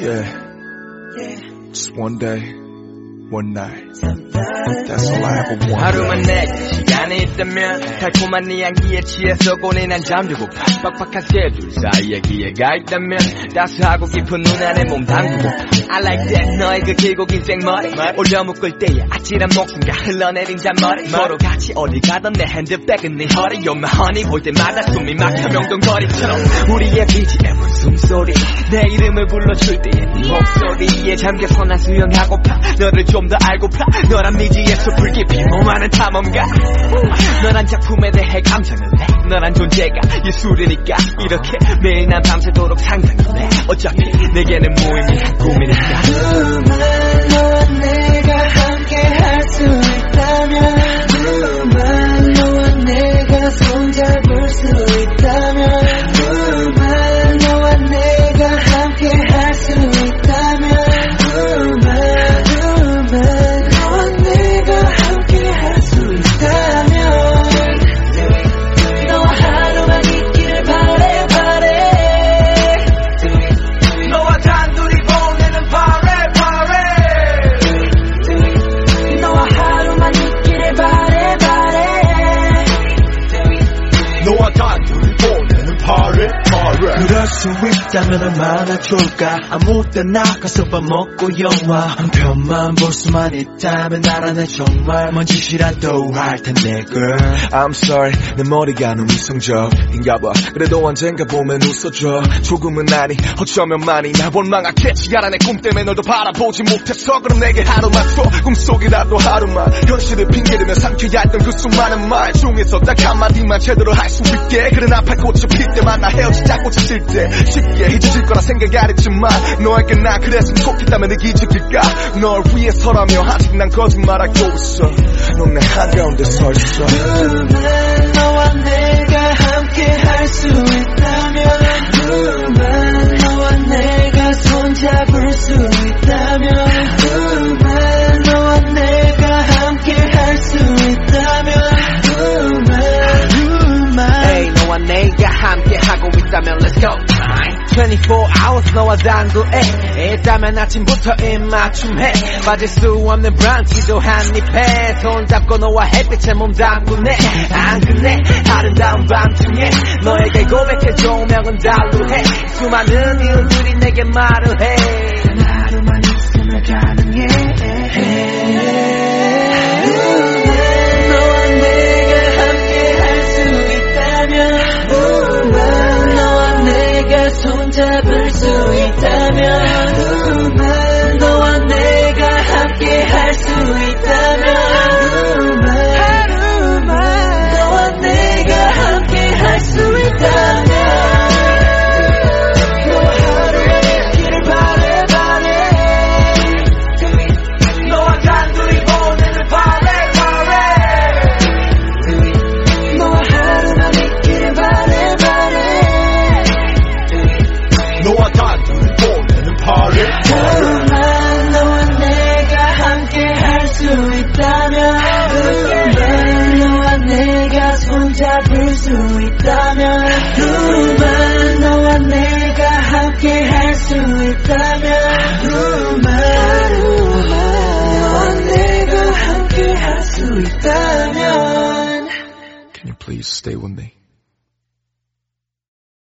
Yeah. Just one day, one night. That's all I ever wanted. 하루만 내 시간이 있다면 달콤한 네 향기에 취해서 고뇌 난 잠들고 빡빡한 새들 사이에 기회가 있다면 따스하고 깊은 눈 안에 몸 담그고 I like that 너의 그 길고 긴 생머리 올려 묶을 때의 아찔한 목숨과 흘러내린 잔머리 서로 같이 어디 가던 내 핸드백은 네 허리 You're my honey 볼 때마다 숨이 막혀 명동거리처럼 우리의 BGM은 숨소리 내 이름을 불러줄 때의 네 목소리에 잠겨서 난 수영하고파 너를 좀 더 알고파 너란 미지의 숲을 깊이 몸하는 탐험가. 너란 작품에 대해 감상을 해. 너란 존재가 예술이니까 이렇게 매일 난 밤새도록 상상을 해. 어차피 내게는 무의미한 꿈이니 그럴 수 있다면 얼마나 좋을까? 아무 때나 가서 밥 먹고 영화 한 편만 볼 수만 있다면 나라는 정말 뭔 짓이라도 할 텐데 girl. I'm sorry 내 머리가 너무 이성적인가 봐. 그래도 언젠가 보면 웃어줘. 조금은 아니 어쩌면 많이 날 원망하겠지 알아 내 꿈 때문에 널도 바라보지 못해서 그럼 내게 하루만 줘 꿈속이라도 하루만. 현실을 핑계대며 삼켜야 했던 그 수많은 말 중에서 딱 한마디만 제대로 할 수 있게. 그래 나팔 꽃이 필 때만 나 헤어지 자 꽃이 질때 쉽게 잊어질 거라 생각 안 했지만 너에게 나 그랬으면 좋겠다면 내 기적일까? 널 위해서라며 아직 난 거짓말하고 있어. 넌 내 한가운데 서 있어. 누만 너와 내가 함께 할 수 있다 있다면 Let's go. 24 hours 너와 단둘에 있다면 아침부터 입맞춤해. 빠질 수 없는 브런치도 한입해. 손잡고 너와 햇빛에 몸 담그네. 안 끝내. 아름다운 밤중에 너에게 고백해 조명은 달루해. 수많은 이유들이 내게 말을 해. 하루만 있으면 가능해 잡을 수 있다면 있다면 하루만 너와 내가 손잡을 수 있다면 하루만 너와 내가 함께 할 수 있다면 하루만 하루만 너와 내가 함께 할 수 있다면 Can you please stay with me?